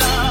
nada.